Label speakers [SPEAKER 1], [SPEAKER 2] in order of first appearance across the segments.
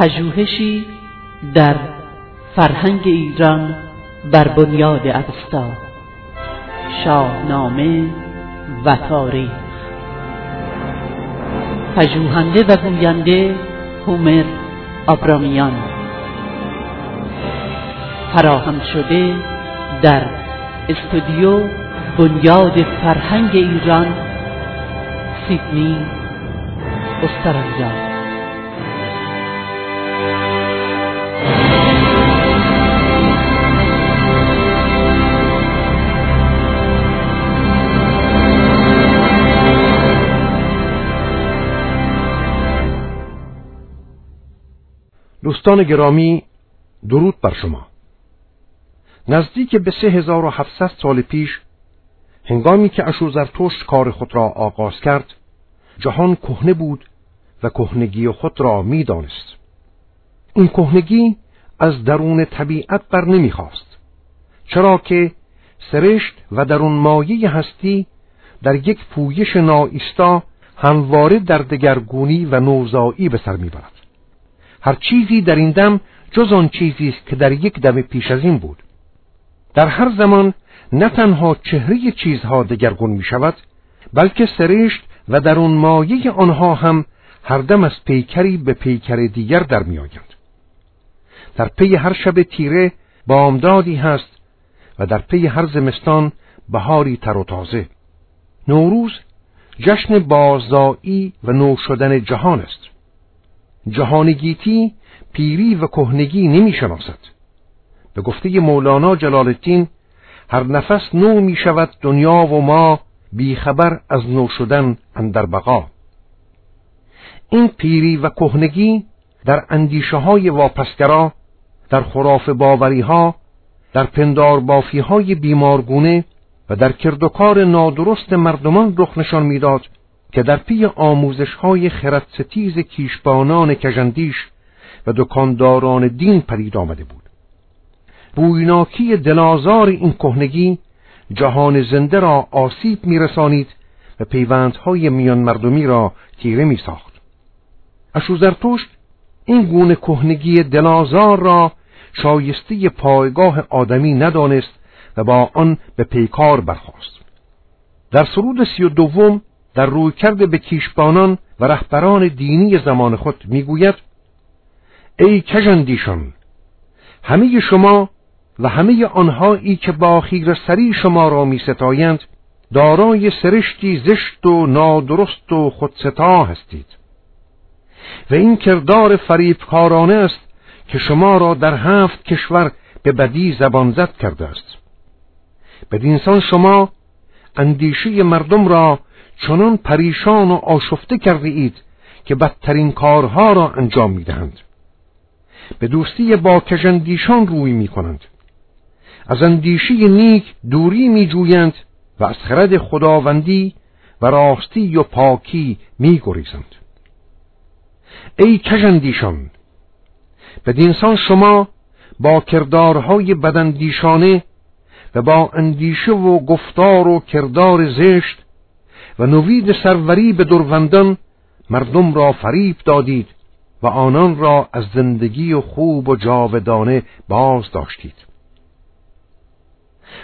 [SPEAKER 1] پژوهشی در فرهنگ ایران بر بنیاد اوستا. شاهنامه و تاریخ پژوهنده و گوینده هومر آبرامیان فراهم شده در استودیو بنیاد فرهنگ ایران سیدنی استرالیا.
[SPEAKER 2] دوستان گرامی درود بر شما. نزدیک به 3700 سال پیش هنگامی که اشوزرتشت کار خود را آغاز کرد جهان کهنه بود و کهنگی خود را می‌دانست. این کهنگی از درون طبیعت بر نمی‌خواست چرا که سرشت و درون مایه هستی در یک پویش نائیستا همواره در دگرگونی و نوزایی به سر می‌برد. هر چیزی در این دم جز آن چیزی است که در یک دم پیش از این بود. در هر زمان نه تنها چهره چیزها دگرگون می شود بلکه سرشت و درون مایه آنها هم هر دم از پیکری به پیکر دیگر در می آیند. در پی هر شب تیره بامدادی هست و در پی هر زمستان بهاری تر و تازه. نوروز جشن بازدایی و نو شدن جهان است. جهانگیتی پیری و کهنگی نمی شناسد به گفته مولانا جلال الدین هر نفس نو می شود دنیا و ما بیخبر از نو شدن اندر بقا. این پیری و کهنگی در اندیشه های واپسگرا در خراف باوری ها در پندار بافی های بیمارگونه و در کردوکار نادرست مردمان رخ نشان می‌داد که در پی آموزش های خردستیز کیشبانان کژندیش و دکانداران دین پدید آمده بود بویناکی دلازار این کهنگی جهان زنده را آسیب میرسانید و پیوندهای میان مردمی را تیره می ساخت. اشوزرتشت این گونه کهنگی دلازار را شایسته پایگاه آدمی ندانست و با آن به پیکار برخواست. در سرود سی و دوم در روی کرده به کیشبانان و رهبران دینی زمان خود می‌گوید ای کژندیشان همه شما و همه آنهایی که با خیر سری شما را می ستایند دارای سرشتی زشت و نادرست و خودستا هستید. و این کردار فریبکارانه است که شما را در هفت کشور به بدی زبان زد کرده است. بدینسان شما اندیشه مردم را چنان پریشان و آشفته کرده اید که بدترین کارها را انجام می‌دهند. به دوستی با کژندیشان روی می کنند از اندیشه نیک دوری می جویند و از خرد خداوندی و راستی و پاکی می گریزند ای کژندیشان بدینسان شما با کردارهای بدندیشانه و با اندیشه و گفتار و کردار زشت و نوید سروری به دروندان مردم را فریب دادید و آنان را از زندگی و خوب و جاودانه باز داشتید.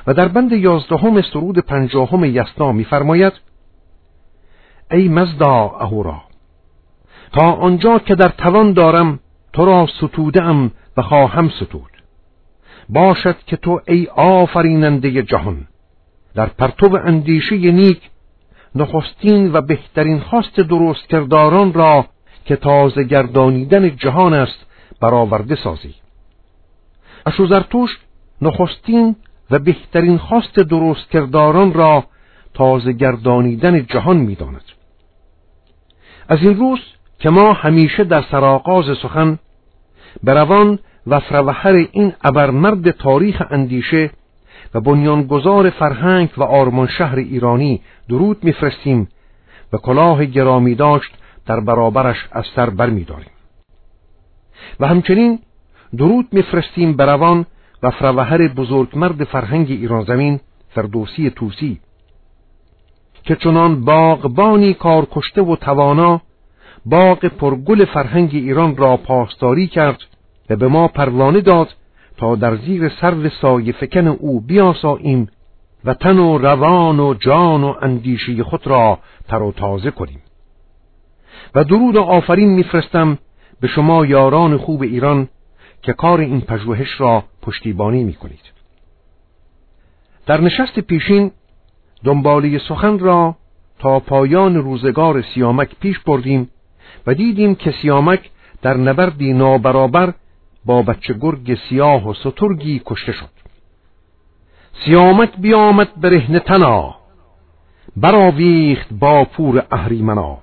[SPEAKER 2] و در بند یازدهم سرود پنجاهم یسنا میفرماید ای مزدا اهورا تا آنجا که در توان دارم تو را ستوده ام و خواهم ستود. باشد که تو ای آفریننده جهان در پرتو اندیشه نیک نخستین و بهترین خواست درست کرداران را که تازه گردانیدن جهان است برآورده سازی. اشوزرتوش نخستین و بهترین خواست درست کرداران را تازه گردانیدن جهان می‌داند. از این روز که ما همیشه در سراغاز سخن به روان و فروهر این ابرمرد تاریخ اندیشه و بنیانگذار فرهنگ و آرمان شهر ایرانی درود میفرستیم و کلاه گرامی داشت در برابرش از سر برمیداریم. و همچنین درود میفرستیم به روان و فروهر بزرگمرد فرهنگ ایران زمین فردوسی توسی که چنان باغبانی کارکشته و توانا باغ پرگل فرهنگ ایران را پاسداری کرد و به ما پروانه داد تا در زیر سر سایه فکن او بیاساییم و تن و روان و جان و اندیشه خود را تر و تازه کنیم و درود و آفرین میفرستم به شما یاران خوب ایران که کار این پژوهش را پشتیبانی می کنید. در نشست پیشین دنبالی سخن را تا پایان روزگار سیامک پیش بردیم و دیدیم که سیامک در نبردی نابرابر با بچه گرگ سیاه و سترگی کشته شد. سیامک بیامد به رهن تنا براویخت با پور اهریمنا.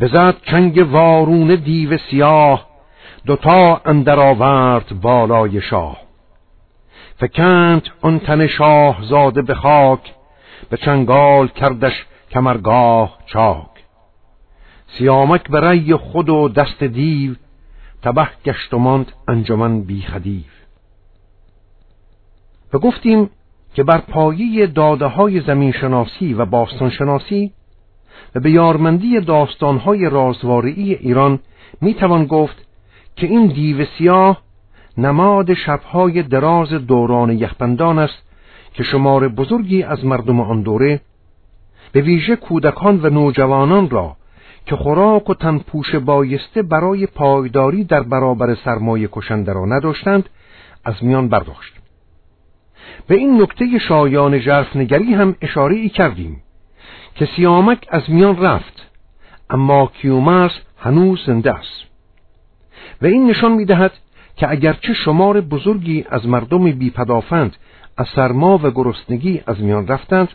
[SPEAKER 2] بزد چنگ وارون دیو سیاه دوتا اندر آورد بالای شاه. فکند آن تن شاه زاده به خاک به چنگال کردش کمرگاه چاک. سیامک به رأی خود و دست دیو تبه گشت و ماند انجمن بی خدیو و گفتیم که بر پایه داده های زمینشناسی و باستانشناسی و به یارمندی داستانهای رازواری ایران می‌توان گفت که این دیو سیاه نماد شبهای دراز دوران یخبندان است که شمار بزرگی از مردم آن دوره به ویژه کودکان و نوجوانان را که خوراک و تنپوش بایسته برای پایداری در برابر سرمایه کشنده را نداشتند از میان برداشت. به این نکته شایان نگری هم اشاره ای کردیم که سیامک از میان رفت اما کیومرس هنوز زنده است. و این نشان می‌دهد که اگرچه شمار بزرگی از مردم بیپدافند از سرما و گرسنگی از میان رفتند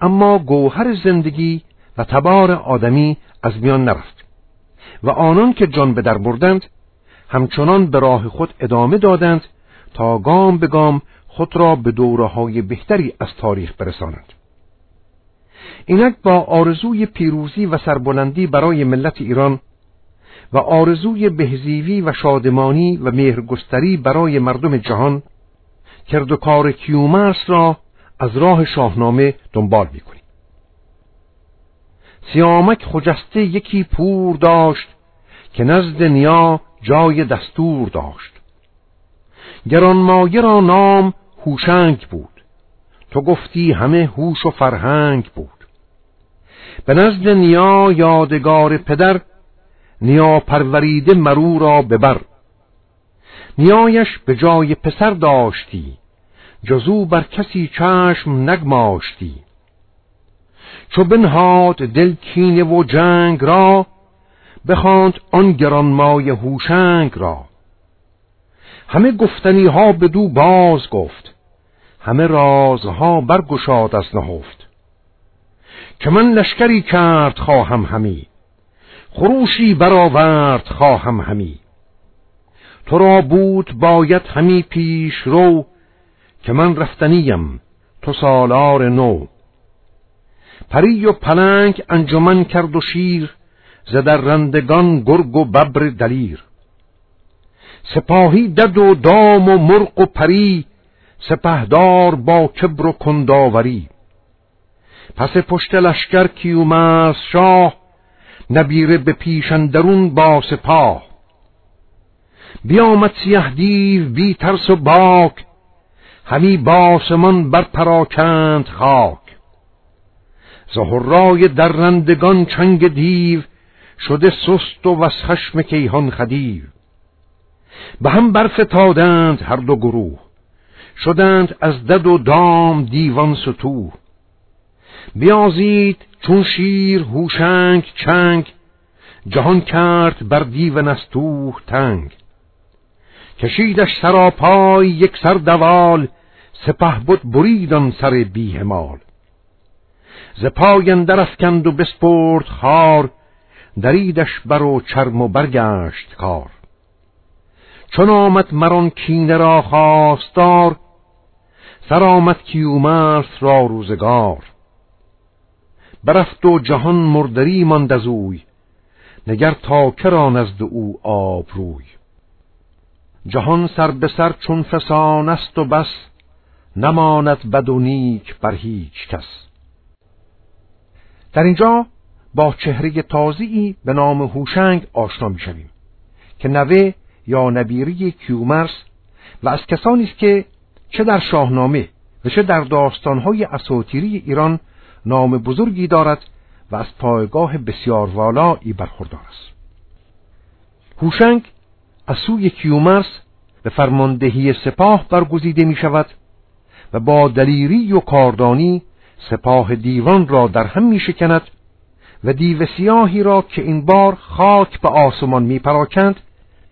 [SPEAKER 2] اما گوهر زندگی و تبار آدمی از میان نرفت. و آنان که جان به در بردند همچنان به راه خود ادامه دادند تا گام به گام خود را به دوره های بهتری از تاریخ برسانند. اینک با آرزوی پیروزی و سربلندی برای ملت ایران و آرزوی بهزیوی و شادمانی و مهرگستری برای مردم جهان کار کیومرس را از راه شاهنامه دنبال می‌کنیم. سیامک خجسته یکی پور داشت که نزد نیا جای دستور داشت. گرانمایه را نام هوشنگ بود. تو گفتی همه هوش و فرهنگ بود. به نزد نیا یادگار پدر نیا پروریده مرو را ببر نیایش به جای پسر داشتی جزو بر کسی چشم نگماشتی. چو بنهاد دل کینه و جنگ را بخواند آن گرانمای هوشنگ را. همه گفتنی ها به دو باز گفت همه رازها برگشاد از نهفت. که من لشکری کرد خواهم همی خروشی برآورد خواهم همی. تو را بود باید همی پیش رو که من رفتنیم تو سالار نو. پری و پلنگ انجمن کرد و شیر زدر رندگان گرگ و ببر دلیر. سپاهی دد و دام و مرق و پری سپهدار با کبر و کنداوری. پس پشت لشکر کیومرث شاه نبیره به پیشندرون با سپاه. بیامد سیه دیو بی ترس و باک همی باسمان بر پراکند خاک. زهرای درندگان چنگ دیو شده سست و از خشم کیهان خدیو به هم برفتادند هر دو گروه شدند از دد و دام دیوان ستوه. بیازید چون شیر هوشنگ چنگ جهان کرد بر دیو نستوه تنگ. کشیدش سراپای یک سر دوال سپه بود بریدان سر بیهمال. ز پای اندر افکند و بسپرد خار دریدش بر و چرم و برگشت کار. چون آمد مران کینه را خواستار سر آمد کیومرث را روزگار. برفت و جهان مردری ماند از اوی نگر تا کرا نزد او آب روی. جهان سر به سر چون فسان است و بس نماند بد و نیک بر هیچ کس. در اینجا با چهره تازی به نام هوشنگ آشنا می‌شویم که نوه یا نبیری کیومرس و از کسانی است که چه در شاهنامه و چه در داستانهای اساطیری ایران نام بزرگی دارد و از پایگاه بسیار والایی برخوردار است. هوشنگ از سوی کیومرس به فرماندهی سپاه برگزیده می شود و با دلیری و کاردانی سپاه دیوان را در هم می شکند و دیو سیاهی را که این بار خاک به آسمان می پراکند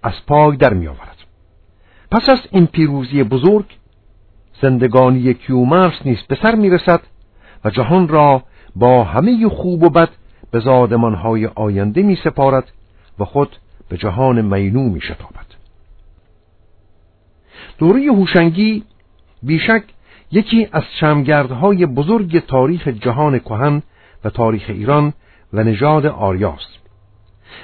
[SPEAKER 2] از پای در می آورد. پس از این پیروزی بزرگ زندگانی کیومرس نیز به سر می رسد و جهان را با همه خوب و بد به زادمانهای آینده می سپارد و خود به جهان مینو می شتابد. دوره هوشنگی بیشک یکی از شمگردهای بزرگ تاریخ جهان کهن و تاریخ ایران و نژاد آریاست.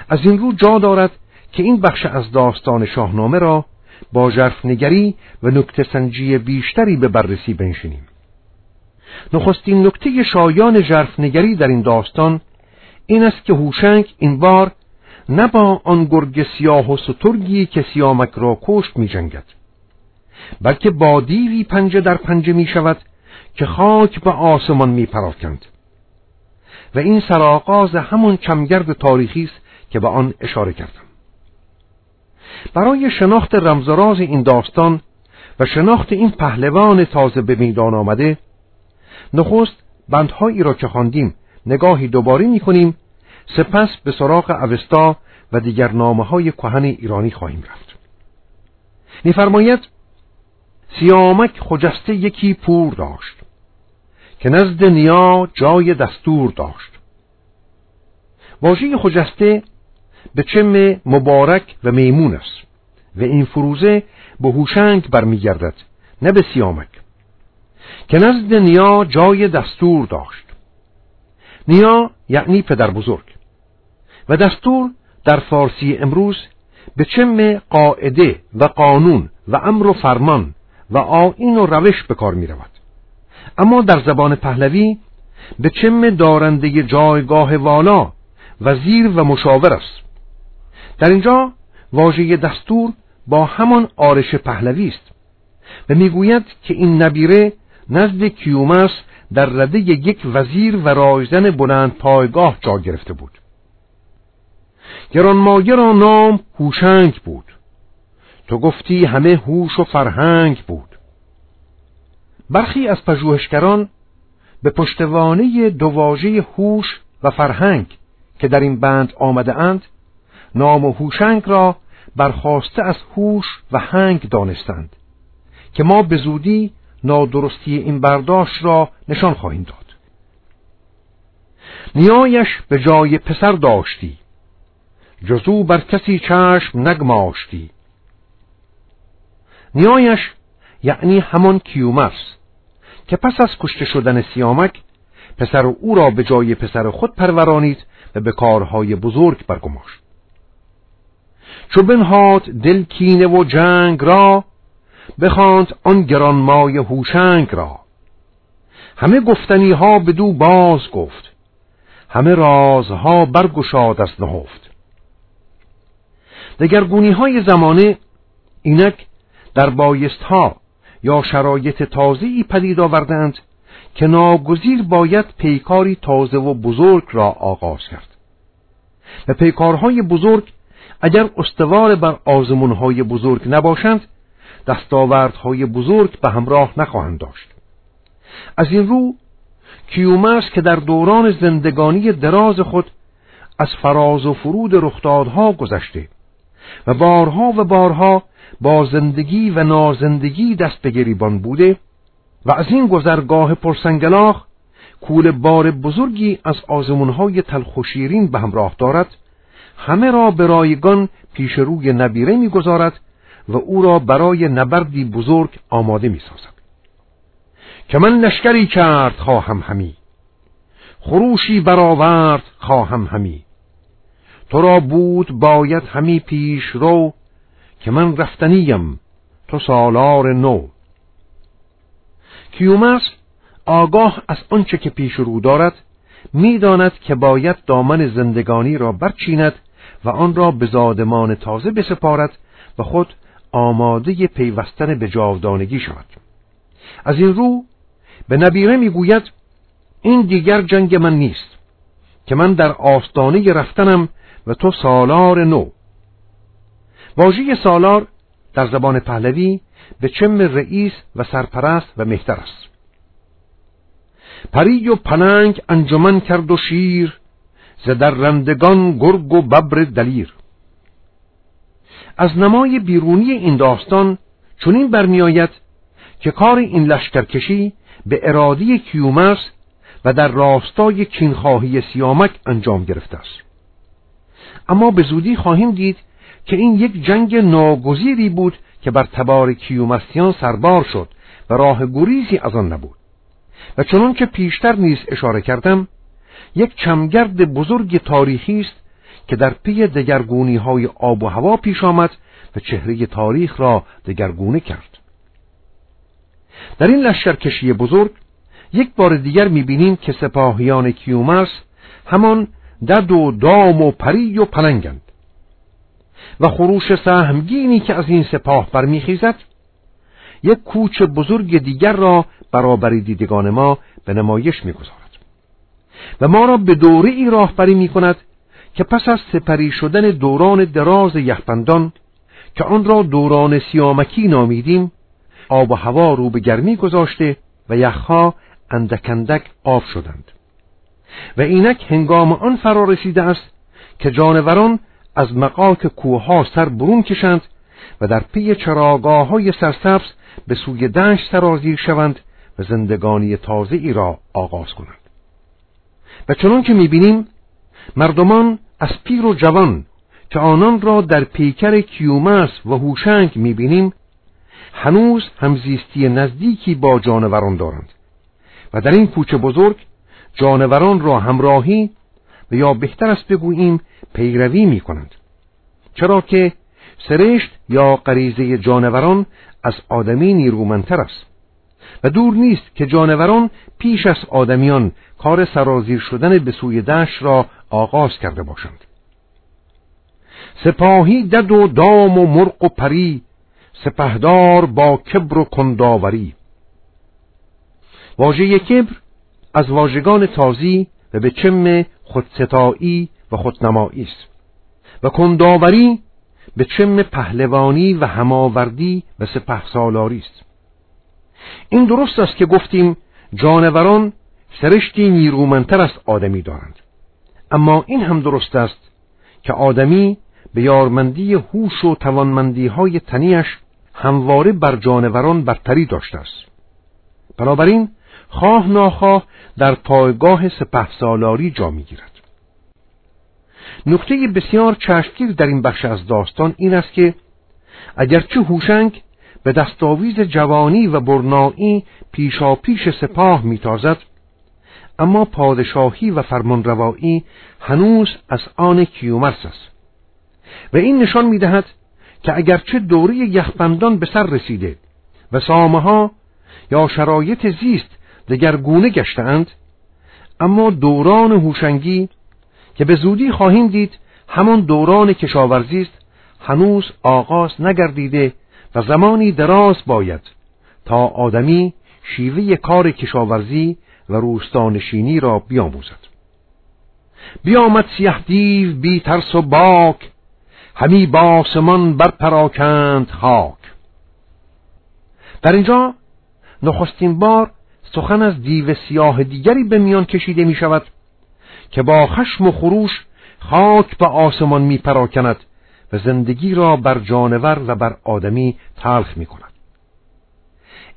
[SPEAKER 2] از این رو جا دارد که این بخش از داستان شاهنامه را با نگری و نکته سنجی بیشتری به بررسی بنشینیم. نخستین نکته شایان نگری در این داستان این است که هوشنگ این بار نه با آن گرگ سیاه و سترگی که سیامک را کشت می جنگد بلکه با دیوی پنجه در پنجه می شود که خاک به آسمان می پراکند. و این سرآغاز همون کمگرد تاریخی است که به آن اشاره کردم. برای شناخت رمزراز این داستان و شناخت این پهلوان تازه به میدان آمده نخست بندهایی را که خواندیم نگاهی دوباره می کنیم سپس به سراغ اوستا و دیگر نامه های کهن ایرانی خواهیم رفت. میفرماید سیامک خجسته یکی پور داشت که نزد نیا جای دستور داشت. واژه خجسته به چم مبارک و میمون است و این فروزه به هوشنگ برمیگردد نه به سیامک که نزد نیا جای دستور داشت. نیا یعنی پدر بزرگ و دستور در فارسی امروز به چم قاعده و قانون و امر و فرمان و آین و روش به کار می رود. اما در زبان پهلوی به چم دارنده جایگاه والا وزیر و مشاور است. در اینجا واژه دستور با همان آرش پهلوی است و می‌گوید که این نبیره نزد کیومس در رده یک وزیر و رایزن بلند پایگاه جا گرفته بود. گرانمایه را نام هوشنگ بود. تو گفتی همه هوش و فرهنگ بود. برخی از پژوهشگران به پشتوانه دو واژه هوش و فرهنگ که در این بند آمده اند نام و هوشنگ را برخواسته از هوش و هنگ دانستند که ما به زودی نادرستی این برداشت را نشان خواهیم داد. نیایش به جای پسر داشتی جزو بر کسی چشم نگماشتی. نیایش یعنی همان کیومرس که پس از کشته شدن سیامک پسر او را به جای پسر خود پرورانید و به کارهای بزرگ برگماشت. چو بنهاد دل کینه و جنگ را بخواند آن گرانمای هوشنگ را. همه گفتنی ها به دو باز گفت همه رازها برگشاد از نهفت. دگرگونی های زمانه اینک در بایست ها یا شرایط تازه‌ای پدید آوردند که ناگزیر باید پیکاری تازه و بزرگ را آغاز کرد. و پیکارهای بزرگ اگر استوار بر آزمونهای بزرگ نباشند دستاوردهای بزرگ به همراه نخواهند داشت. از این رو کیومرس که در دوران زندگانی دراز خود از فراز و فرود رخدادها گذشته. و بارها و بارها با زندگی و نازندگی دست به گریبان بوده و از این گذرگاه پرسنگلاخ کول بار بزرگی از آزمونهای تلخ به همراه دارد همه را به رایگان پیش روی نبیره می‌گذارد و او را برای نبردی بزرگ آماده می‌سازد. که من لشکری کرد خواهم همی خروشی برآورد خواهم همی. تو را بود باید همی پیش رو که من رفتنیم تو سالار نو. کیومرس آگاه از آنچه که پیش رو دارد می‌داند که باید دامن زندگانی را برچیند و آن را به زادمان تازه بسپارد و خود آماده پیوستن به جاودانگی شود. از این رو به نبیره می‌گوید این دیگر جنگ من نیست که من در آستانه رفتنم و تو سالار نو. واژه سالار در زبان پهلوی به چم رئیس و سرپرست و مهتر است. پری و پلنگ انجمن کرد و شیر ز رندگان گرگ و ببر دلیر. از نمای بیرونی این داستان چنین برمیآید که کار این لشکرکشی به ارادی کیومرس و در راستای کینخواهی سیامک انجام گرفته است. اما به زودی خواهیم دید که این یک جنگ ناگزیری بود که بر تبار کیومرسیان سربار شد و راه گریزی از آن نبود. و چنان که پیشتر نیز اشاره کردم یک چمگرد بزرگ تاریخی است که در پی دگرگونی های آب و هوا پیش آمد و چهره تاریخ را دگرگونه کرد. در این لشکرکشی بزرگ یک بار دیگر می‌بینیم که سپاهیان کیومرس همان دد و دام و پری و پلنگند. و خروش سهمگینی که از این سپاه برمیخیزد یک کوچ بزرگ دیگر را برابر دیدگان ما به نمایش می‌گذارد. و ما را به دوره ای راهبری می کند که پس از سپری شدن دوران دراز یخبندان که آن را دوران سیامکی نامیدیم آب و هوا رو به گرمی گذاشته و یخها اندکندک آب شدند. و اینک هنگام آن فرا رسیده است که جانوران از مقاک کوهها سر برون کشند و در پی چراگاه های سرسبز به سوی دشت سرازیر شوند و زندگانی تازه ای را آغاز کنند. و چنان که می‌بینیم مردمان از پیر و جوان که آنان را در پیکر کیومس و هوشنگ می‌بینیم هنوز همزیستی نزدیکی با جانوران دارند و در این کوچه بزرگ جانوران را همراهی و یا بهتر است بگوییم پیروی می کنند چرا که سرشت یا غریزه جانوران از آدمی نیرومندتر است و دور نیست که جانوران پیش از آدمیان کار سرازیر شدن به سوی دشت را آغاز کرده باشند. سپاهی دد و دام و مرق و پری سپهدار با کبر و کنداوری. واژه کبر از واژگان تازی و به چم خودستایی و خودنمایی است. و کنداوری به چم پهلوانی و هماوردی و سپهسالاری است. این درست است که گفتیم جانوران سرشتی نیرومندتر از آدمی دارند. اما این هم درست است که آدمی به یارمندی هوش و توانمندی های تنیش همواره بر جانوران برتری داشته است. بنابراین خواه ناخواه در پایگاه سپه سالاری جا می‌گیرد. نکته بسیار چشمگیر در این بخش از داستان این است که اگرچه هوشنگ به دستاویز جوانی و برنایی پیشاپیش سپاه میتازد اما پادشاهی و فرمانروایی هنوز از آن کیومرس است و این نشان می‌دهد که اگرچه دوره یخبندان به سر رسیده و سامه ها یا شرایط زیست دگرگونه گشتند اما دوران هوشنگی که به زودی خواهیم دید همان دوران کشاورزی است هنوز آغاز نگردیده و زمانی دراز باید تا آدمی شیوه کار کشاورزی و روستانشینی را بیاموزد. بیامد سیه دیو بی ترس و باک همی باسمان بر پراکند خاک. در اینجا نخستین بار سخن از دیو سیاه دیگری به میان کشیده می شود که با خشم و خروش خاک به آسمان می پراکند و زندگی را بر جانور و بر آدمی تلخ می کند.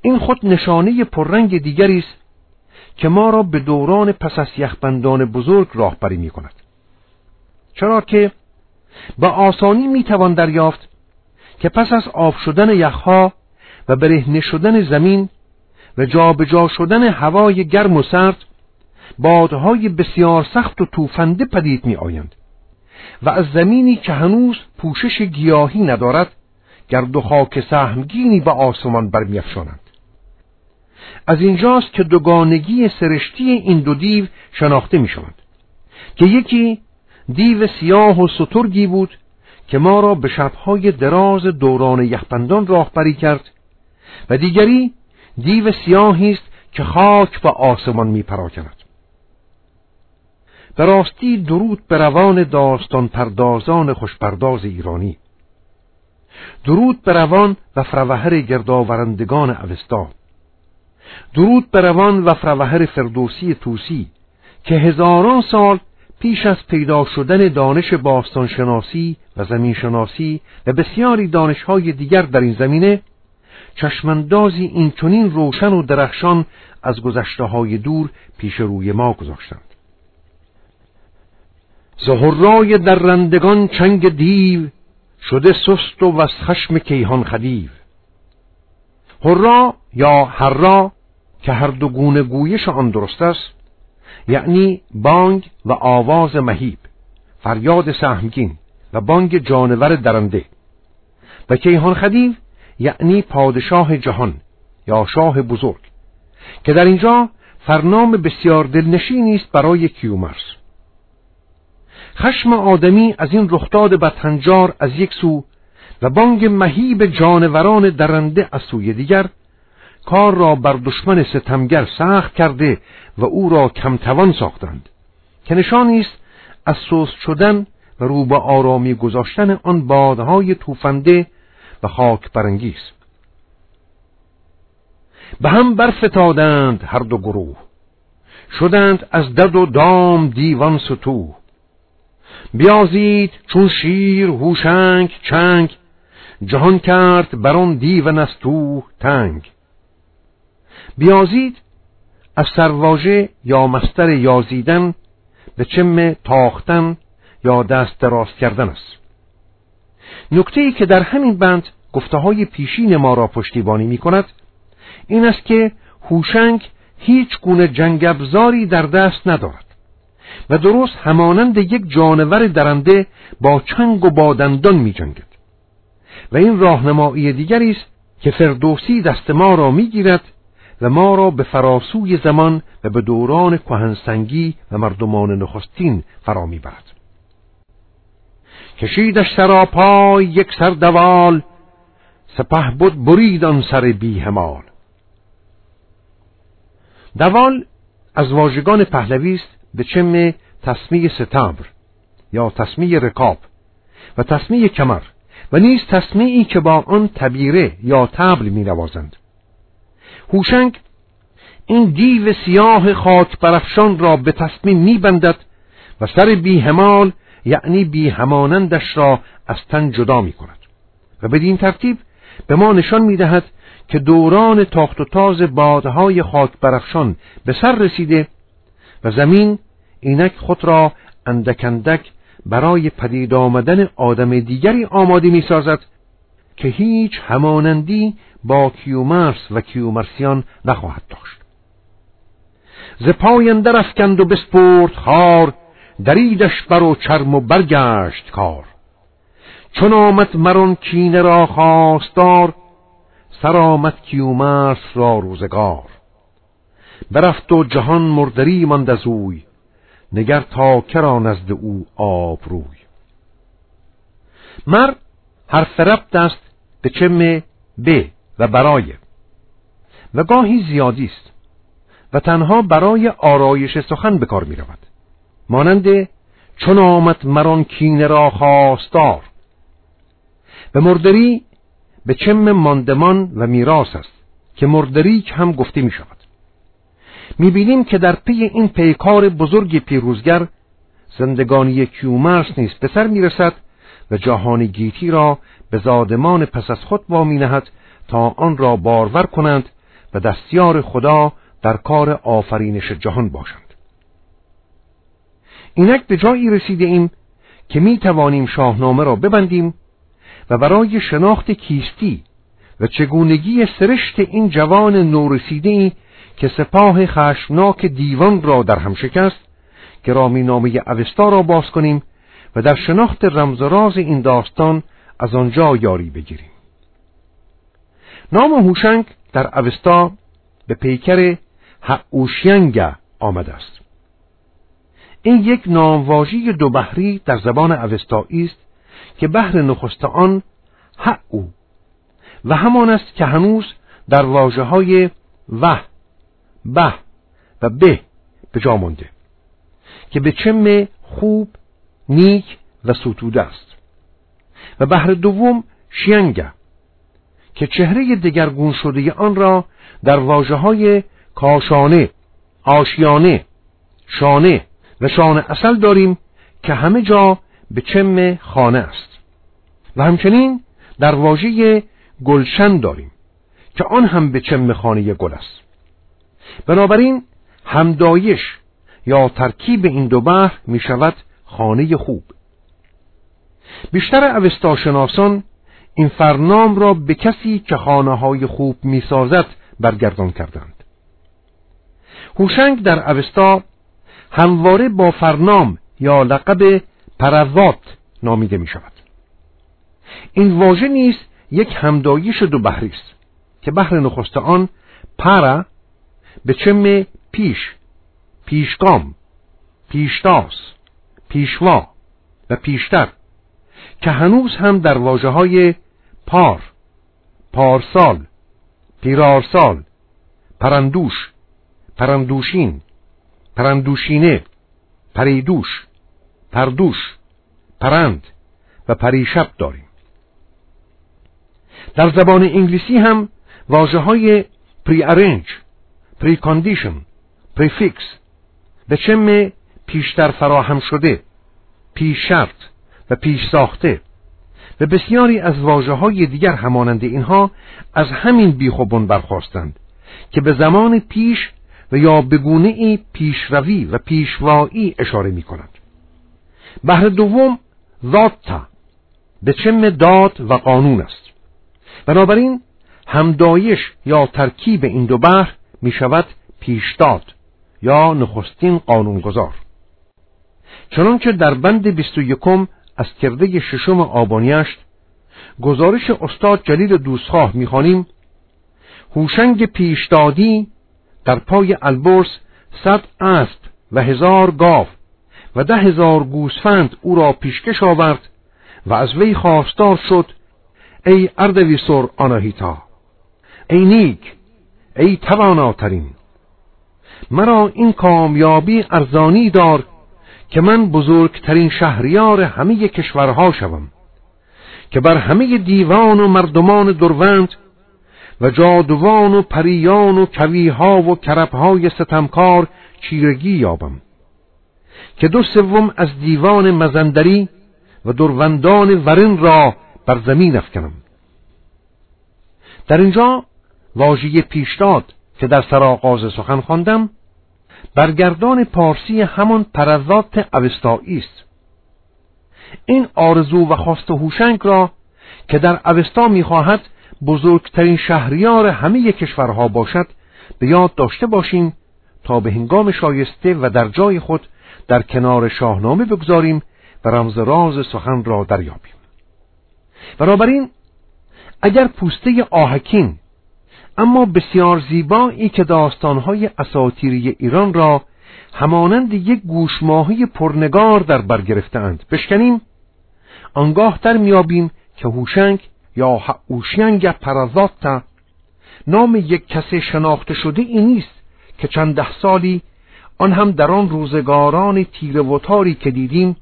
[SPEAKER 2] این خود نشانه پررنگ دیگری است که ما را به دوران پس از یخبندان بزرگ راهبری می کند. چرا که با آسانی می توان دریافت که پس از آب شدن یخها و برهنه شدن زمین و جابجا جا شدن هوای گرم و سرد بادهای بسیار سخت و توفنده پدید می آیند و از زمینی که هنوز پوشش گیاهی ندارد گرد و خاک سهمگینی به آسمان برمیافشانند. از اینجاست که دوگانگی سرشتی این دو دیو شناخته می شود که یکی دیو سیاه و سترگی بود که ما را به شبهای دراز دوران یخبندان راهبری کرد و دیگری دیو سیاهی است که خاک و آسمان می پراکند به راستی درود به روان داستان پردازان خوشپرداز ایرانی. درود به روان و فروهر گردآورندگان اوستا درود به روان و فروهر فردوسی توسی که هزاران سال پیش از پیدا شدن دانش باستانشناسی و زمینشناسی و بسیاری دانشهای دیگر در این زمینه چشمندازی این چنین روشن و درخشان از گذشته های دور پیش روی ما گذاشتند. زهرای رندگان چنگ دیو شده سست و از خشم کیهان خدیو. هرا یا هرا که هر دو گونه گویش آن درست است یعنی بانگ و آواز مهیب فریاد سهمگین و بانگ جانور درنده. و کیهان خدیو یعنی پادشاه جهان یا شاه بزرگ که در اینجا فرنام بسیار دلنشینی است برای کیومرس. خشم آدمی از این رخداد بدهنجار از یک سو و بانگ مهیب جانوران درنده از سوی دیگر کار را بر دشمن ستمگر سخت کرده و او را کمتوان ساختند که نشانی است از سوست شدن و رو به آرامی گذاشتن آن بادهای توفنده و خاک برانگیز. به هم برفتادند هر دو گروه. شدند از دد و دام دیوان ستو بیازید چون شیر هوشنگ چنگ. جهان کرد بران دیو نستوه تنگ. بیازید از سرواژه یا مستر یازیدن به چم تاختن یا دست دراز کردن است. نکته ای که در همین بند گفته های پیشین ما را پشتیبانی می کند این است که هوشنگ هیچ گونه جنگ ابزاری در دست ندارد و درست همانند یک جانور درنده با چنگ و با دندان می جنگد و این راهنمایی دیگری است که فردوسی دست ما را می‌گیرد و ما را به فراسوی زمان و به دوران کهنسنگی و مردمان نخستین فرا می‌برد. کشیدش سرا پای یک سر دوال سپه بود برید آن سر بیهمال دوال از واژگان پهلوی است به چم تصمیه ستبر یا تصمیه رکاب و تصمیه کمر و نیز تصمیعی که با آن تبیره یا تبل می نوازند. هوشنگ این دیو سیاه خاک برفشان را به تصمیم میبندد و سر بیهمال یعنی بیهمانندش را از تن جدا می کند. و بدین ترتیب به ما نشان می دهد که دوران تاخت و تاز بادهای خاک برفشان به سر رسیده و زمین اینک خود را اندک برای پدید آمدن آدم دیگری آماده می سازد که هیچ همانندی با کیومرس و کیومرسیان نخواهد داشت. ز پاینده افکند و بسپرد خار دریدش بر و چرم و برگشت کار. چون آمد مرون کینه را خواستار سر آمد کیومرس را روزگار. برفت و جهان مردری ماند از اوی نگر تا کرا نزد او آب روی. مر حرف ربط است به چم ب و برای. و گاهی زیادی است و تنها برای آرایش سخن به کار می رود. مانند چون آمد مران کینه را خواستار. به مردری به چم ماندمان و میراث است که مردریک هم گفته می شود می‌بینیم که در پی این پیکار بزرگ پیروزگر زندگانی کیومرس نیست به سر می‌رسد و جهانی گیتی را به زادمان پس از خود وامی نهد تا آن را بارور کنند و دستیار خدا در کار آفرینش جهان باشند. اینک به جایی رسیده ایم که می توانیم شاهنامه را ببندیم و برای شناخت کیستی و چگونگی سرشت این جوان نورسیده که سپاه خشمناک دیوان را در هم شکست گرامی نامه اوستا را باز کنیم و در شناخت رمز راز این داستان از آنجا یاری بگیریم. نام هوشنگ در اوستا به پیکر هعوشینگ آمده است. این یک نامواژی دو بحری در زبان اوستایی است که بحر نخست آن او و همان است که هنوز در واجه های و به و به به جا مانده که به چم خوب نیک و ستوده است. و بحر دوم شینگه که چهره دگرگون شده آن را در واجه های کاشانه آشیانه شانه و شانه اصل داریم که همه جا به چم خانه است. و همچنین در واژه گلشن داریم که آن هم به چم خانه گل است. بنابراین همدایش یا ترکیب این دو بحر می شود خانه خوب. بیشتر اوستاشناسان این فرنام را به کسی که خانه های خوب می سازد برگردان کردند. هوشنگ در اوستا همواره با فرنام یا لقب پروات نامیده می شود این واژه نیز یک همدایش دو بحری است که بحر نخست آن پرا به چم پیش پیشگام پیشتاس پیشوا و پیشتر که هنوز هم در واجه های پار پارسال پیرارسال پرندوش پرندوشین پرندوشینه پریدوش پردوش پرند و پریشب داریم. در زبان انگلیسی هم واجه های پری ارنج precondition prefix به چم پیشتر فراهم شده پیش شرط و پیش ساخته و بسیاری از واژه های دیگر همانند اینها از همین بیخ و بن برخاستند که به زمان پیش و یا به گونه پیشروی و پیشوایی اشاره می کند. بهر دوم دات به چم داد و قانون است بنابراین همدایش یا ترکیب این دو بحر می شود پیشداد یا نخستین قانونگذار چنانکه در بند بیست و یکم از کرده ششم آبانیشت گزارش استاد جلیل دوستخواه می‌خوانیم هوشنگ پیشدادی در پای البرز صد اسب و هزار گاو و ده هزار گوسفند او را پیشکش آورد و از وی خواستار شد ای اردویسور آناهیتا ای نیک ای تواناترین مرا این کامیابی ارزانی دار که من بزرگترین شهریار همه کشورها شوم که بر همه دیوان و مردمان دروند و جادوان و پریان و کویها و کربهای ستمکار چیرگی یابم. که دو سوم از دیوان مزندری و دروندان ورن را بر زمین افکنم. در اینجا واژه پیشداد که در سرآغاز سخن خواندم برگردان پارسی همان پرزات اوستایی است. این آرزو و خواست هوشنگ را که در اوستا می‌خواهد بزرگترین شهریار همه کشورها باشد به یاد داشته باشیم تا به هنگام شایسته و در جای خود در کنار شاهنامه بگذاریم و رمز راز سخن را دریابیم. بنابراین اگر پوسته آهکین اما بسیار زیبایی که داستانهای اساتیری ایران را همانند یک گوشماهی پرنگار در بر گرفتند بشکنیم آنگاه در میابیم که هوشنگ یا هوشنگ پرازاتا نام یک کس شناخته شده ای نیست که چند ده سالی آن هم در آن روزگاران تیر و تاری که دیدیم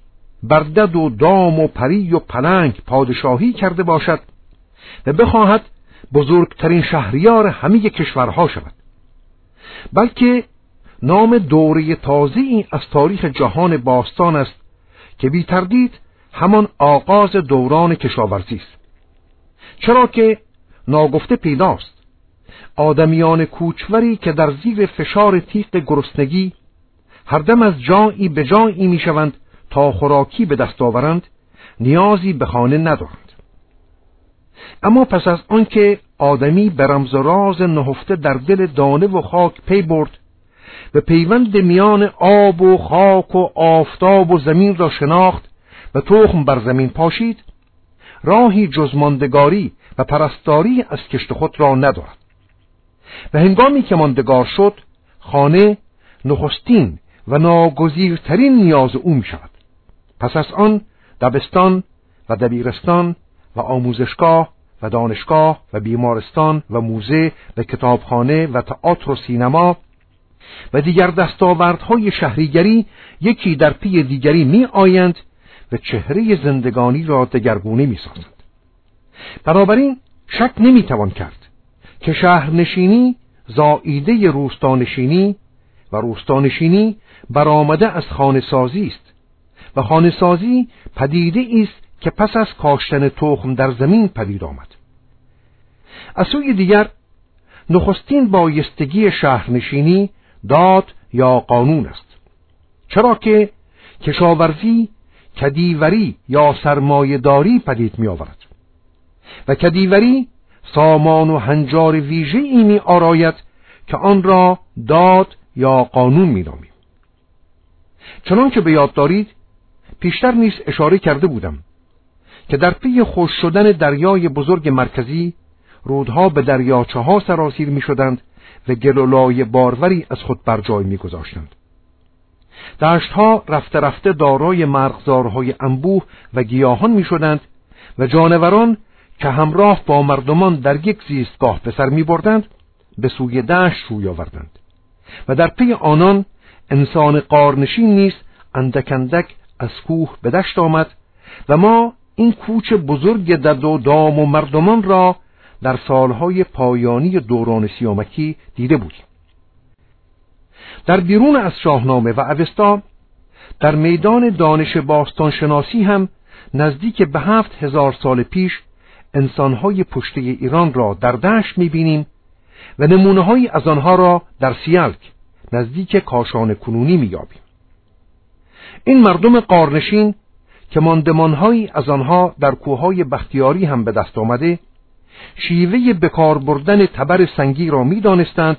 [SPEAKER 2] بردد و دام و پری و پلنگ پادشاهی کرده باشد و بخواهد بزرگترین شهریار همه کشورها شود. بلکه نام دوره تازه از تاریخ جهان باستان است که بی تردید همان آغاز دوران کشاورزی است. چرا که ناگفته پیداست. آدمیان کوچوری که در زیر فشار تیغ گرسنگی هر دم از جایی به جایی می‌شوند تا خوراکی به دست آورند نیازی به خانه ندارند. اما پس از آنکه آدمی به رمز راز نهفته در دل دانه و خاک پی برد و پیوند میان آب و خاک و آفتاب و زمین را شناخت و تخم بر زمین پاشید راهی جز و پرستاری از کشت خود را ندارد. و هنگامی که ماندگار شد خانه نخستین و ناگزیرترین نیاز او می شود پس از آن دبستان و دبیرستان و آموزشگاه و دانشگاه و بیمارستان و موزه و کتابخانه و تئاتر و سینما و دیگر دستاوردهای شهریگری یکی در پی دیگری می آیند و چهره زندگانی را دگرگونه می سازند. بنابراین شک نمی توان کرد که شهرنشینی زائیده روستانشینی و روستانشینی برآمده از خانهسازی است و خانهسازی پدیده است که پس از کاشتن تخم در زمین پدید آمد از سوی دیگر نخستین بایستگی شهرنشینی داد یا قانون است چرا که کشاورزی کدیوری یا سرمایهداری پدید می آورد و کدیوری سامان و هنجار ویژه ای آراید که آن را داد یا قانون می نامیم چنان که به یاد دارید پیشتر نیز اشاره کرده بودم که در پی خوش شدن دریای بزرگ مرکزی رودها به دریاچه ها سراسیر می شدند و گلولای باروری از خود بر جای می گذاشتند. دشتها رفته رفته دارای مرغزارهای انبوه و گیاهان می شدند و جانوران که همراه با مردمان در یک زیستگاه به سر می بردند به سوی دشت روی آوردند و در پی آنان انسان قارنشین نیست اندکندک از کوه به دشت آمد و ما این کوچ بزرگ دد و دام و مردمان را در سالهای پایانی دوران سیامکی دیده بودیم. در بیرون از شاهنامه و اوستا در میدان دانش باستان شناسی هم نزدیک به هفت هزار سال پیش انسانهای پشته ایران را در دشت می‌بینیم و نمونه از آنها را در سیلک نزدیک کاشان کنونی مییابیم. این مردم قارنشین که ماندمانهایی از آنها در کوههای بختیاری هم به دست آمده شیوه بکار بردن تبر سنگی را می‌دانستند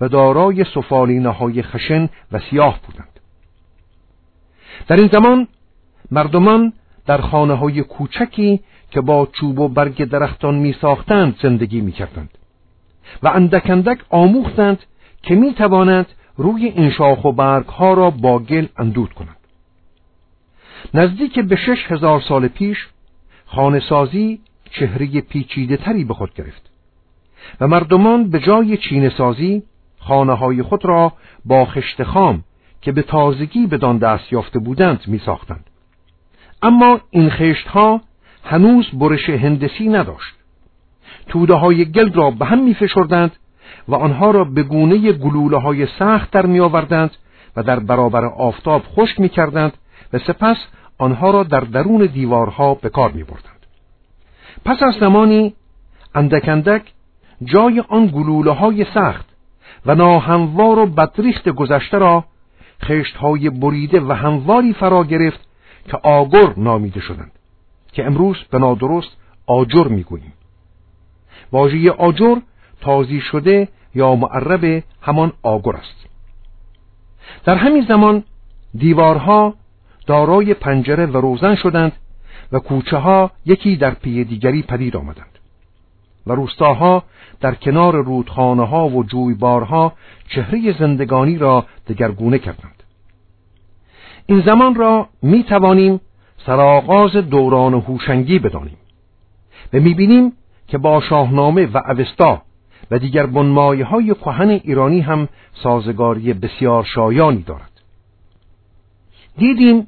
[SPEAKER 2] و دارای سفالینه های خشن و سیاه بودند. در این زمان مردمان در خانه های کوچکی که با چوب و برگ درختان می ساختند زندگی می کردند و اندکندک آموختند که می توانند روی این شاخ و برگ ها را با گل اندود کنند نزدیک به شش هزار سال پیش خانهسازی چهره پیچیده تری به خود گرفت و مردمان به جای چین سازی خانه های خود را با خشت خام که به تازگی بدان دست یافته بودند می ساختند. اما این خشت ها هنوز برش هندسی نداشت. توده های گل را به هم می فشردند و آنها را به گونه گلوله های سخت در می آوردند و در برابر آفتاب خشک می کردند و سپس آنها را در درون دیوارها به کار می بردند. پس از زمانی اندک جای آن گلوله های سخت و ناهموار و بدریخت گذشته را خشت های بریده و همواری فرا گرفت که آگر نامیده شدند که امروز به نادرست آجر می‌گوییم. واژه آجر تازی شده یا معرب همان آگر است. در همین زمان دیوارها دارای پنجره و روزن شدند و کوچه ها یکی در پی دیگری پدید آمدند. و روستاها در کنار رودخانه ها و جویبارها چهره زندگانی را دگرگونه کردند. این زمان را می توانیم سرآغاز دوران هوشنگی بدانیم و می بینیم که با شاهنامه و اوستا و دیگر بنمایه های کهن ایرانی هم سازگاری بسیار شایانی دارد. دیدیم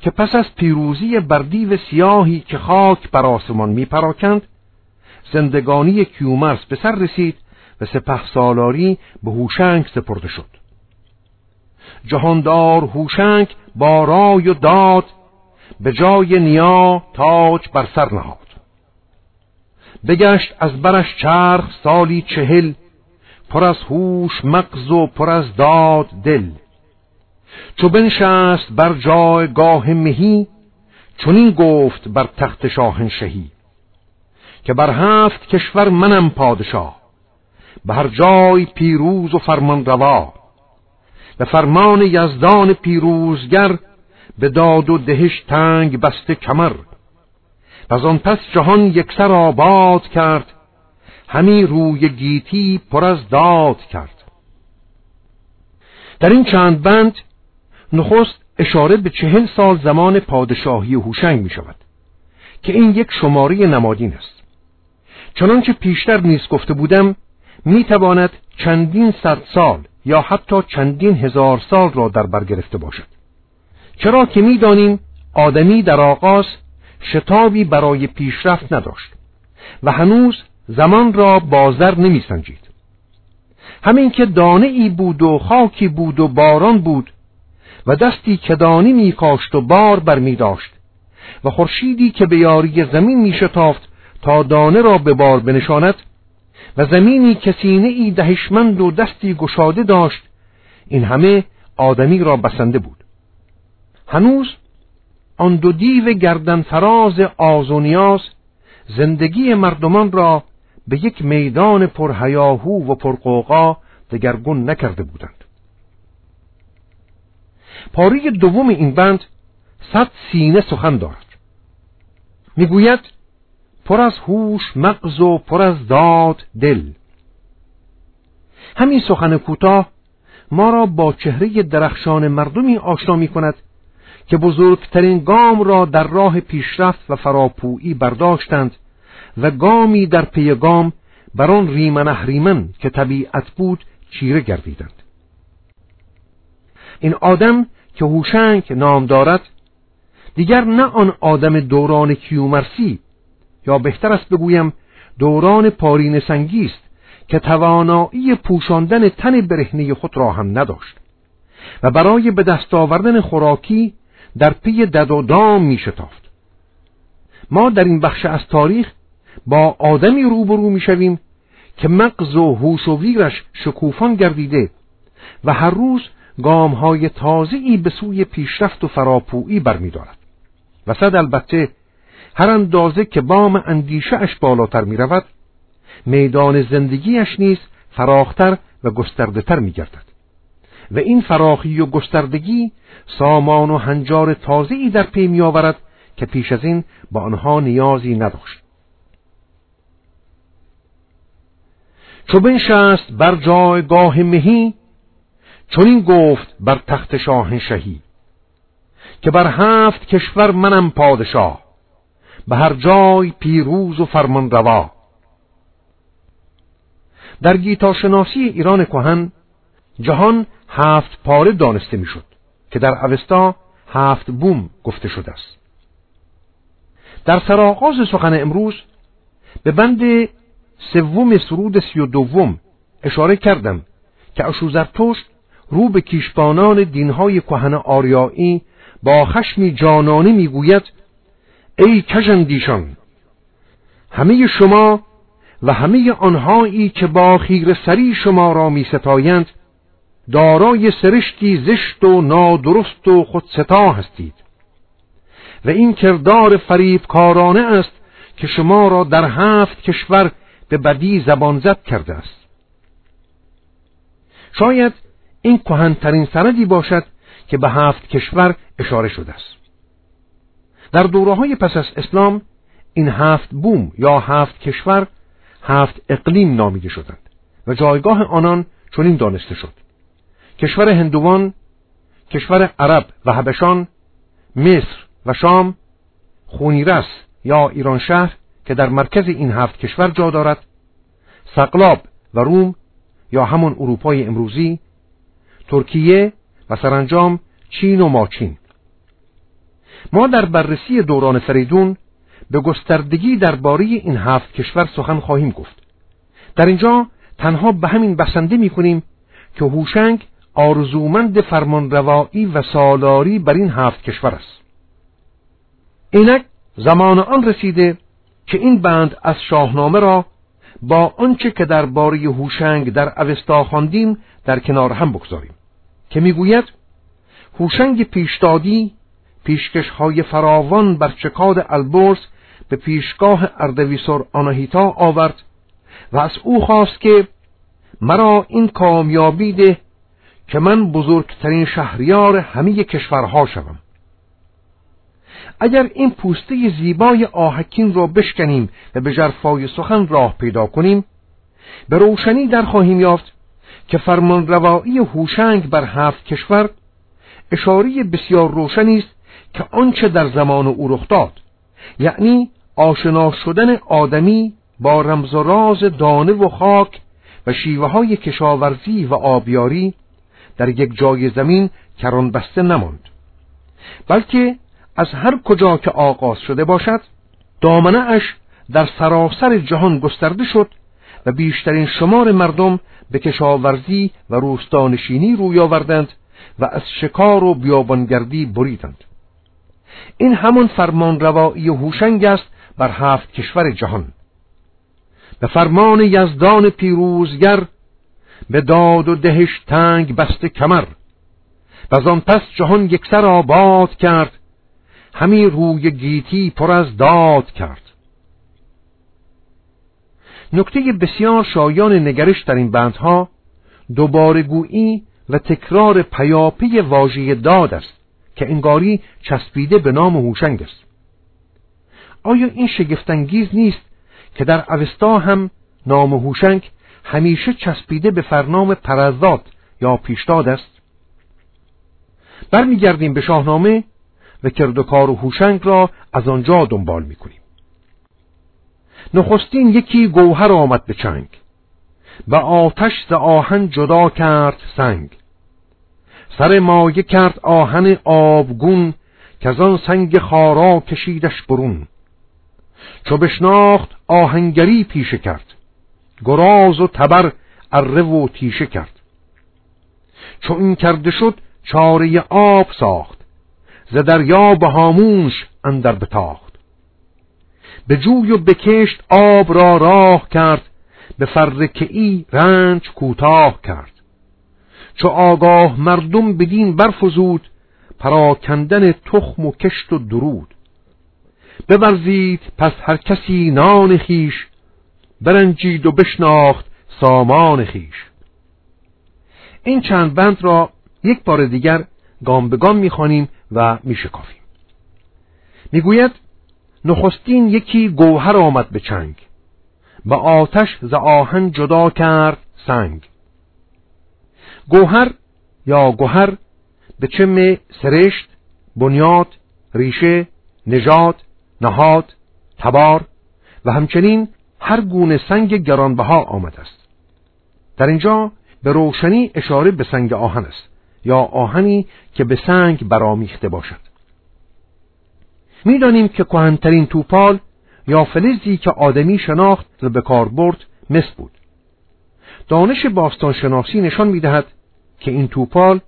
[SPEAKER 2] که پس از پیروزی بردی و سیاهی که خاک بر آسمان می پراکند زندگانی کیومرس به سر رسید و سپه سالاری به هوشنگ سپرده شد. جهاندار هوشنگ با رای و داد به جای نیا تاج بر سر نهاد. بگشت از برش چرخ سالی چهل پر از هوش مغز و پر از داد دل. چو بنشست بر جایگاه مهی چنین گفت بر تخت شاهنشهی. که بر هفت کشور منم پادشاه. به هر جای پیروز و فرمان روا. به فرمان یزدان پیروزگر به داد و دهش تنگ بسته کمر. و آن پس جهان یکسر آباد کرد همی روی گیتی پر از داد کرد. در این چند بند نخست اشاره به چهل سال زمان پادشاهی هوشنگ می شود که این یک شماره نمادین است. چنانچه پیشتر نیز گفته بودم می تواند چندین صد سال یا حتی چندین هزار سال را در بر گرفته باشد. چرا که می‌دانیم آدمی در آغاز شتابی برای پیشرفت نداشت و هنوز زمان را بازر نمی سنجید همین که دانه ای بود و خاکی بود و باران بود و دستی که دانی می کاشت و بار بر می داشت و خورشیدی که به یاری زمین می شتافت تا دانه را به بار بنشاند و زمینی که سینه ای دهشمند و دستی گشاده داشت این همه آدمی را بسنده بود. هنوز آن دو دیو گردن فراز آز و نیاز زندگی مردمان را به یک میدان پرهیاهو و پرقوقا دگرگون نکرده بودند. پاره دوم این بند صد سینه سخن دارد. می‌گوید پر از هوش مغز و پر از داد دل. همین سخن کوتاه ما را با چهره درخشان مردمی آشنا می کند که بزرگترین گام را در راه پیشرفت و فراپویی برداشتند و گامی در پی گام بر آن ریمن اهریمن که طبیعت بود چیره گردیدند. این آدم که هوشنگ نام دارد دیگر نه آن آدم دوران کیومرسی یا بهتر است بگویم دوران پارین سنگی است که توانایی پوشاندن تن برهنه خود را هم نداشت و برای به دست آوردن خوراکی در پی دد و دام می شتافت. ما در این بخش از تاریخ با آدمی روبرو می شویم که مغز و هوش و ویرش شکوفان گردیده و هر روز گام های تازه‌ای به سوی پیشرفت و فراپویی برمیدارد و صد البته هر اندازه که بام اندیشه اش بالاتر می رود میدان زندگیش نیز فراختر و گسترده تر می گردد و این فراخی و گستردگی سامان و هنجار تازه‌ای در پی می آورد که پیش از این با آنها نیازی نداشت. چو بنشست بر جایگاه مهی چون گفت بر تخت شاهنشهی که بر هفت کشور منم پادشاه. به هر جای پیروز و فرمان روا در گیتاشناسی ایران کهن جهان هفت پاره دانسته می‌شد که در اوستا هفت بوم گفته شده است. در سرآغاز سخن امروز به بند سوم سرود سی و دوم اشاره کردم که اشوزرتشت رو به کیشبانان دینهای کهن آریایی با خشمی جانانه می‌گوید ای کژندیشان همه شما و همه آنهایی که با خیر سری شما را می ستایند دارای سرشتی زشت و نادرست و خودستا هستید. و این کردار فریبکارانه است که شما را در هفت کشور به بدی زبان زد کرده است. شاید این کهنترین سندی باشد که به هفت کشور اشاره شده است. در دوره های پس از اسلام این هفت بوم یا هفت کشور هفت اقلیم نامیده شدند و جایگاه آنان چنین دانسته شد. کشور هندوان کشور عرب و هبشان مصر و شام خونیرس یا ایران شهر که در مرکز این هفت کشور جا دارد سقلاب و روم یا همون اروپای امروزی ترکیه و سرانجام چین و ماچین. ما در بررسی دوران فریدون به گستردگی درباره این هفت کشور سخن خواهیم گفت. در اینجا تنها به همین بسنده می کنیم که هوشنگ آرزومند فرمانروایی و سالاری بر این هفت کشور است. اینک زمان آن رسیده که این بند از شاهنامه را با آنچه که درباره هوشنگ در اوستا خواندیم در کنار هم بگذاریم که می‌گوید هوشنگ پیشدادی پیشکش های فراوان بر چکاد البرز به پیشگاه اردویسور آناهیتا آورد و از او خواست که مرا این کامیابی ده که من بزرگترین شهریار همه کشورها شوم. اگر این پوسته زیبای آهکین را بشکنیم و به جرفای سخن راه پیدا کنیم به روشنی در خواهیم یافت که فرمانروایی هوشنگ بر هفت کشور اشاره بسیار روشنی است که آنچه در زمان او رخ داد. یعنی آشنا شدن آدمی با رمز و راز دانه و خاک و شیوه های کشاورزی و آبیاری در یک جای زمین کران بسته نماند. بلکه از هر کجا که آغاز شده باشد دامنه اش در سراسر جهان گسترده شد و بیشترین شمار مردم به کشاورزی و روستانشینی روی آوردند و از شکار و بیابانگردی بریدند. این همان فرمان روایی هوشنگ است بر هفت کشور جهان. به فرمان یزدان پیروزگر به داد و دهش تنگ بست کمر. و آن پس جهان یکسر آباد کرد همی روی گیتی پر از داد کرد. نکته بسیار شایان نگرش در این بندها دوباره گویی و تکرار پیاپی واژه داد است. که انگاری چسبیده به نام هوشنگ است. آیا این شگفتانگیز نیست که در اوستا هم نام هوشنگ همیشه چسبیده به فرنام پرزاد یا پیشداد است؟ برمیگردیم به شاهنامه و کردکار و هوشنگ را از آنجا دنبال می‌کنیم. نخستین یکی گوهر آمد به چنگ. و آتش ز آهن جدا کرد سنگ. سر مایه کرد آهن آبگون که از آن سنگ خارا کشیدش برون. چو بشناخت آهنگری پیشه کرد. گراز و تبر اره و تیشه کرد. چو این کرده شد چاره آب ساخت. ز دریا به هامونش اندر بتاخت. به جوی و بکشت آب را راه کرد. به فرکه ای رنج کوتاه کرد. چو آگاه مردم بدین برفزود پراکندن تخم و کشت و درود. ببرزید پس هر کسی نان خیش برنجید و بشناخت سامان خیش این چند بند را یک بار دیگر گام به گام می‌خوانیم و میشکافیم. می‌گوید نخستین یکی گوهر آمد به چنگ. به آتش ز آهن جدا کرد سنگ. گوهر یا گوهر به چم سرشت بنیاد ریشه نژاد نهاد تبار و همچنین هر گونه سنگ گرانبها آمد است. در اینجا به روشنی اشاره به سنگ آهن است یا آهنی که به سنگ برامیخته باشد. می‌دانیم که کهنترین توپال یا فلزی که آدمی شناخت و به کار برد مس بود. دانش باستانشناسی نشان می‌دهد که این توپال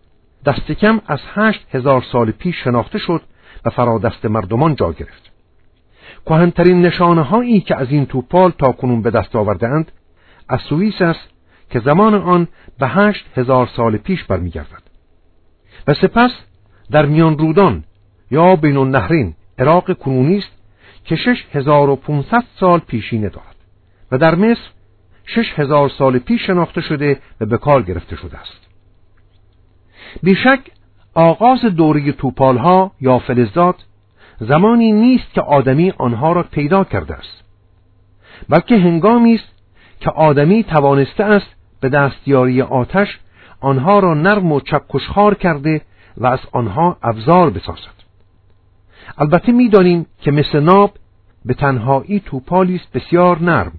[SPEAKER 2] دست کم از هشت هزار سال پیش شناخته شد و فرادست مردمان جا گرفت. کهنترین نشانه هایی که از این توپال تا کنون به دست آوردهاند از سوئیس است که زمان آن به هشت هزار سال پیش برمیگردد. و سپس در میان رودان یا بین النهرین عراق کنونی است که شش هزار و پونصد سال پیشینه دارد و در مصر شش هزار سال پیش شناخته شده و به کار گرفته شده است. بیشک آغاز دوره توپال ها یا فلزات زمانی نیست که آدمی آنها را پیدا کرده است بلکه هنگامی است که آدمی توانسته است به دستیاری آتش آنها را نرم و چکشخار کرده و از آنها ابزار بسازد. البته می‌دانیم که مثل ناب به تنهایی توپالی است بسیار نرم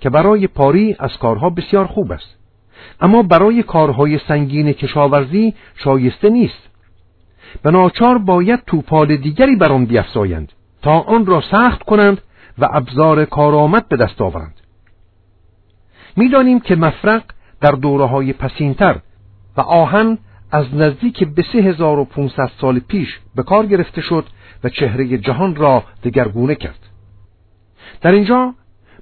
[SPEAKER 2] که برای پاری از کارها بسیار خوب است. اما برای کارهای سنگین کشاورزی شایسته نیست. به ناچار باید توپال دیگری بر آن بیافزایند تا آن را سخت کنند و ابزار کارآمد به دست آورند. می‌دانیم که مفرق در دوره های پسینتر و آهن از نزدیک به سه هزار و پونصد سال پیش به کار گرفته شد و چهره جهان را دگرگونه کرد. در اینجا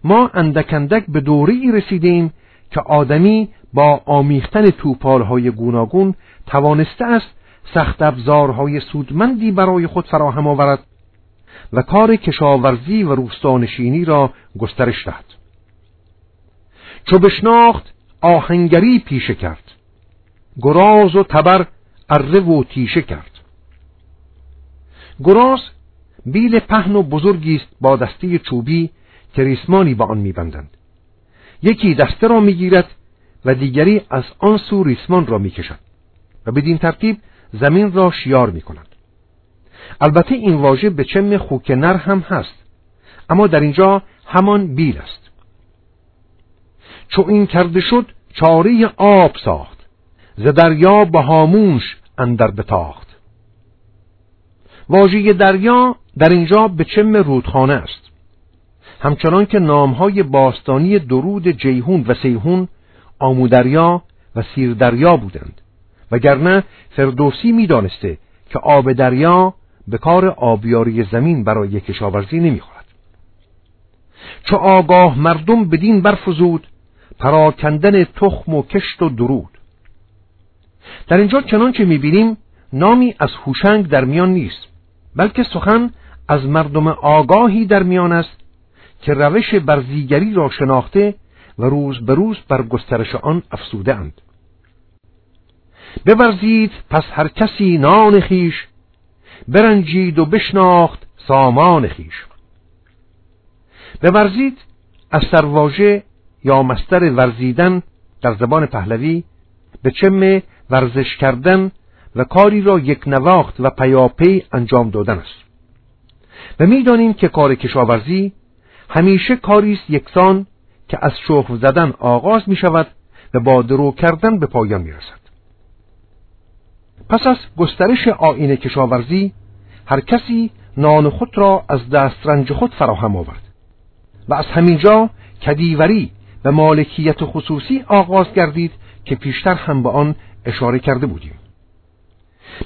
[SPEAKER 2] ما اندکندک به دوری رسیدیم که آدمی با آمیختن توپالهای گوناگون توانسته است سخت ابزارهای سودمندی برای خود فراهم آورد و کار کشاورزی و روستانشینی را گسترش دهد. چو بشناخت آهنگری پیشه کرد. گراز و تبر اره و تیشه کرد. گراز بیل پهن و بزرگی است با دسته چوبی که ریسمانی با آن میبندند. یکی دسته را می‌گیرد و دیگری از آن سو ریسمان را می‌کشد و بدین ترتیب زمین را شیار می‌کنند. البته این واژه به چم خوک نر هم هست اما در اینجا همان بیل است. چو این کرده شد چاره آب ساخت ز دریا به هامونش اندر بتاخت. واژه دریا در اینجا به چم رودخانه است؟ همچنان که نامهای باستانی درود جیهون و سیهون آمودریا و سیردریا بودند. وگرنه فردوسی می‌دانسته که آب دریا به کار آبیاری زمین برای کشاورزی نمی‌خورد. چو آگاه مردم بدین برفزود پراکندن تخم و کشت و درود. در اینجا چنانچه می‌بینیم نامی از هوشنگ در میان نیست بلکه سخن از مردم آگاهی در میان است که روش برزیگری را شناخته و روز به روز بر گسترش آن افسوده اند. بورزید پس هر کسی نان خیش برنجید و بشناخت سامان خیش بورزید از سرواژه یا مستر ورزیدن در زبان پهلوی به چم ورزش کردن و کاری را یک نواخت و پیاپی انجام دادن است. و می‌دانیم که کار کشاورزی همیشه کاری است یکسان که از شخم زدن آغاز می شود و با درو کردن به پایان می رسد. پس از گسترش آین کشاورزی هر کسی نان خود را از دسترنج خود فراهم آورد و از همینجا کدیوری و مالکیت خصوصی آغاز گردید که پیشتر هم به آن اشاره کرده بودیم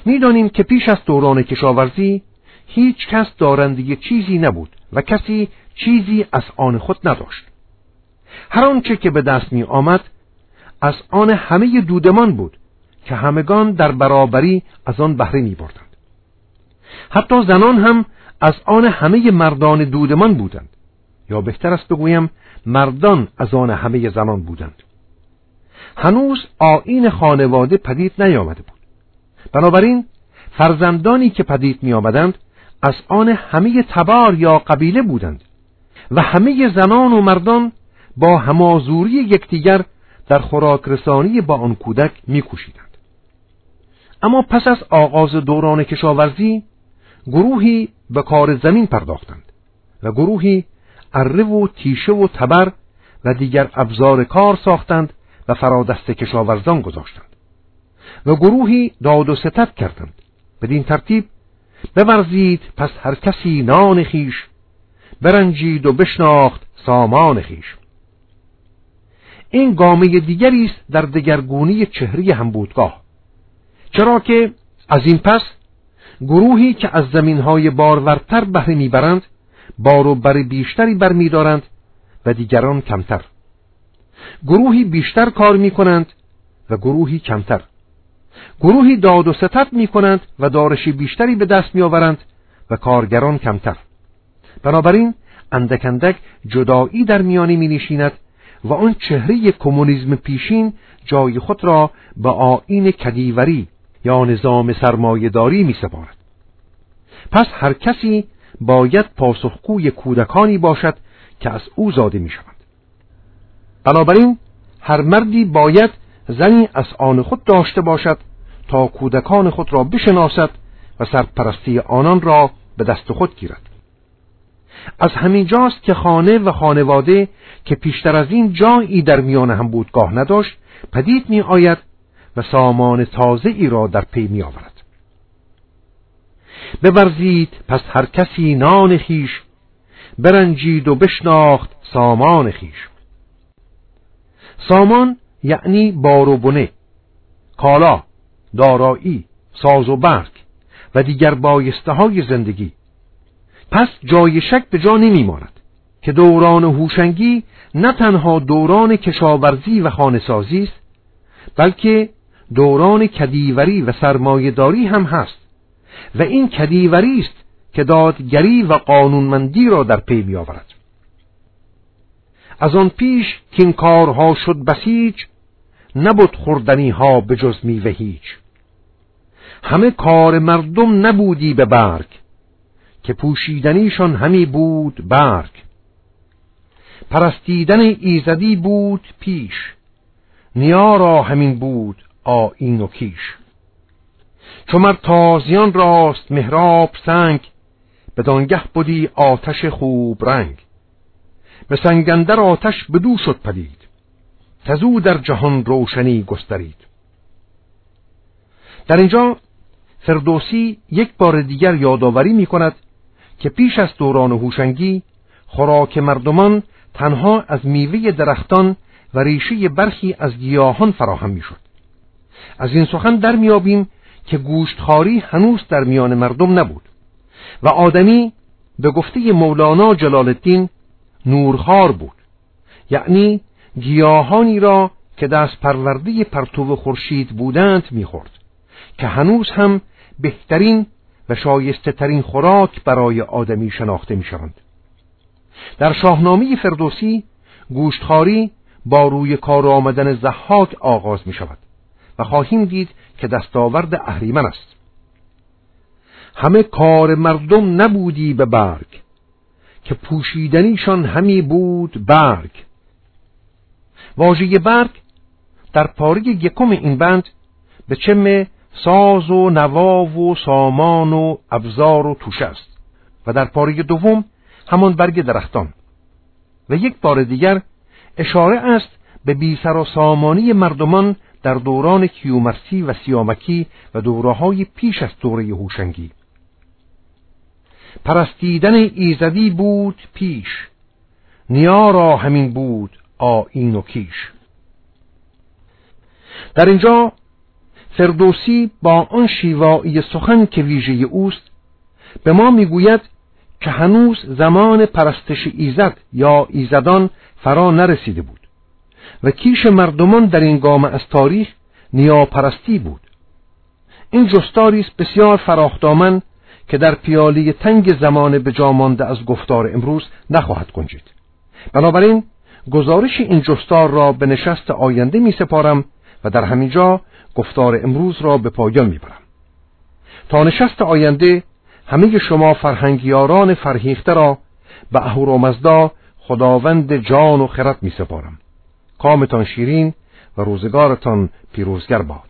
[SPEAKER 2] می‌دانیم که پیش از دوران کشاورزی هیچ کس دارندگی چیزی نبود و کسی چیزی از آن خود نداشت هر آنچه که به دست می آمد از آن همه دودمان بود که همگان در برابری از آن بهره می بردند حتی زنان هم از آن همه مردان دودمان بودند. یا بهتر است بگویم مردان از آن همه زنان بودند. هنوز آین خانواده پدید نیامده بود. بنابراین فرزندانی که پدید می آمدند از آن همه تبار یا قبیله بودند و همه زنان و مردان با همازوری یکدیگر در خوراک رسانی با آن کودک میکوشیدند. اما پس از آغاز دوران کشاورزی گروهی به کار زمین پرداختند و گروهی اره و تیشه و تبر و دیگر ابزار کار ساختند و فرادست کشاورزان گذاشتند و گروهی داد و ستت کردند. بدین ترتیب بورزید پس هر کسی نان خیش برنجید و بشناخت سامان خیش. این گامه دیگری است در دگرگونی چهره همبودگاه چرا که از این پس گروهی که از زمینهای بارورتر بهره می‌برند بار و بر بیشتری برمیدارند و دیگران کمتر. گروهی بیشتر کار می‌کنند و گروهی کمتر. گروهی داد و ستت می‌کنند و دارشی بیشتری به دست میآورند و کارگران کمتر. بنابراین اندک اندک جدایی در میانی می نشیند و آن چهره کمونیسم پیشین جای خود را به آین کدیوری یا نظام سرمایهداری می سپارد. پس هر کسی باید پاسخگوی کودکانی باشد که از او زاده می شود. بنابراین هر مردی باید زنی از آن خود داشته باشد تا کودکان خود را بشناسد و سرپرستی آنان را به دست خود گیرد. از همین جاست که خانه و خانواده که پیشتر از این جایی در میان هم بودگاه نداشت پدید می آید و سامان تازه ای را در پی می آورد. بورزید پس هر کسی نان خیش برنجید و بشناخت سامان خیش سامان یعنی بار و بنه کالا دارایی ساز و برگ و دیگر بایسته های زندگی پس جای شک به جا نمیماند که دوران هوشنگی نه تنها دوران کشاورزی و خانسازی است بلکه دوران کدیوری و سرمایهداری هم هست و این کدیوری است که دادگری و قانونمندی را در پی میآورد. از آن پیش که این کارها شد بسیج نبود خوردنی ها به جز میوه هیچ. همه کار مردم نبودی به برگ. که پوشیدنیشان همی بود برگ. پرستیدن ایزدی بود پیش. نیا را همین بود آین و کیش. چو تازیان راست مهراب سنگ بدانگه بودی آتش خوب رنگ. به سنگندر آتش بدو شد پدید تزو در جهان روشنی گسترید. در اینجا فردوسی یک بار دیگر یادآوری می کند که پیش از دوران هوشنگی خوراک مردمان تنها از میوه درختان و ریشه برخی از گیاهان فراهم می‌شد. از این سخن در میابیم که گوشتخاری هنوز در میان مردم نبود و آدمی به گفته مولانا جلال الدین نورخار بود یعنی گیاهانی را که دست پرورده پرتو خورشید بودند می‌خورد که هنوز هم بهترین و شایسته ترین خوراک برای آدمی شناخته می شوند. در شاهنامه فردوسی گوشتخاری با روی کار آمدن زحاک آغاز می شود و خواهیم دید که دستاورد اهریمن است همه کار مردم نبودی به برگ که پوشیدنیشان همی بود برگ واژه برگ در پاره یکم این بند به چم ساز و نوا و سامان و ابزار و توش است. و در پاره دوم همان برگ درختان. و یک بار دیگر اشاره است به بیسر و سامانی مردمان در دوران کیومرسی و سیامکی و دورههای پیش از دوره هوشنگی. پرستیدن ایزدی بود پیش. نیا را همین بود آین و کیش. در اینجا فردوسی با آن شیوایی سخن که ویژه اوست به ما می‌گوید که هنوز زمان پرستش ایزد یا ایزدان فرا نرسیده بود و کیش مردمان در این گام از تاریخ نیاپرستی بود. این جستاری است بسیار فراخدامن که در پیالی تنگ زمان به مانده از گفتار امروز نخواهد گنجید. بنابراین گزارش این جستار را به نشست آینده می سپارم و در همینجا گفتار امروز را به پایان می برم. تا نشست آینده همه شما فرهنگیاران فرهیخته را به اهورامزدا خداوند جان و خرد می سپارم کامتان شیرین و روزگارتان پیروزگر باد